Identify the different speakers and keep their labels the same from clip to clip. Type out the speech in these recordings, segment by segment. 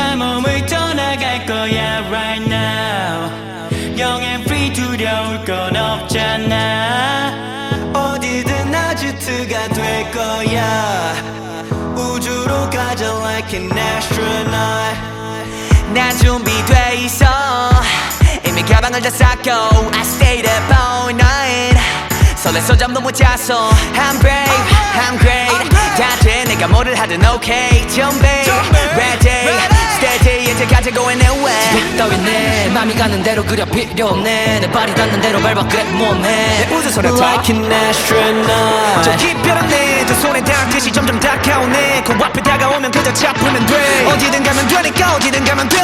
Speaker 1: 다 몸을 떠나갈 거야 right now 영앤 free 두려울 건 없잖아 어디든 아지트가 될 거야 우주로 가자 like an astronaut 난 준비돼 있어 이미 가방을 다 쌌고 I stayed up all night 설레서 잠도 못 잤어 I'm brave, I'm great 다돼 내가 뭐를 하든 okay 준비, ready
Speaker 2: 맘이 가는 대로 그려 필요 없네. 내 발이 닿는 대로 밟아 그래 몸에
Speaker 1: 내 우주선에 like an astronaut.
Speaker 3: 저 깊별한 내두 손에 닿듯이 점점 다가오네. 그 앞에 다가오면 그저 잡으면 돼. 어디든 가면 되니까 어디든 가면 돼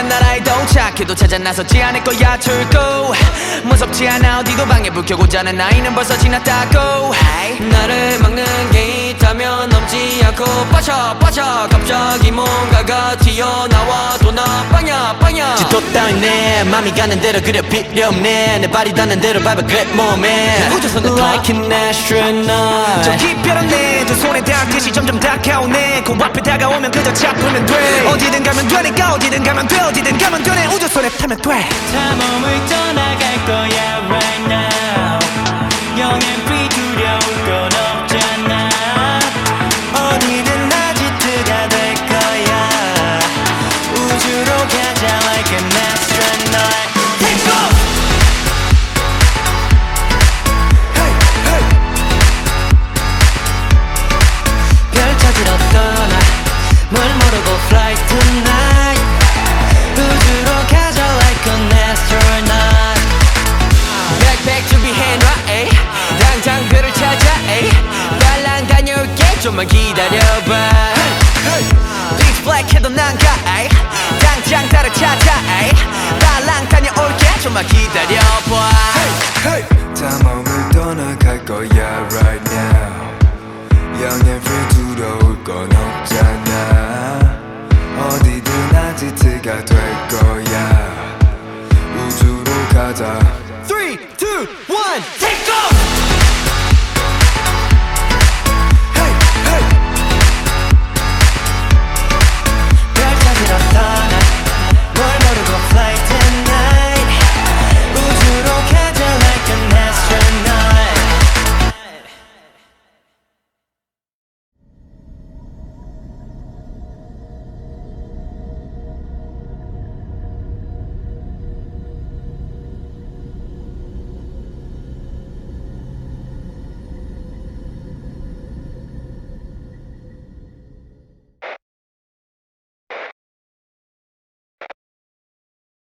Speaker 3: 이상한 나라에 도착해도 찾아 나서지 않을 거야 출구 무섭지 않아 어디도 방해 불 켜고 자는 나이는 벌써 지났다고.
Speaker 2: 나를 막는 게 있다면 넘지 않고 빠져 빠져. 갑자기 뭔가가 튀어나와. 도나 빵야 빵야.
Speaker 1: 지도 내 맘이 가는 대로 그려 필요 없네. 내 발이 닿는 대로 밟아 그래 몸에.
Speaker 2: 우주선을 타.
Speaker 1: like an astronaut.
Speaker 3: 저 깊별한 내두 손에 닿듯이 점점 다가오네. 그 앞에 다가오면 그저 잡으면 돼. 어디든 가면 되니까 어디든 가면 돼. 어디든 가면 되네. 우주선에 타면 돼.
Speaker 1: 다 몸을 떠나갈 거야 좀만 기다려봐.
Speaker 2: 익스플렉해도 난가 당장 나를 찾아 달랑 다녀올게. 좀만 기다려봐.
Speaker 3: 다 몸을 떠나갈 거야 right now. 영앤필 들어올 건 없잖아.
Speaker 2: 어디든 아지트가 될
Speaker 4: 거야. 우주로 가자. 3, 2, 1,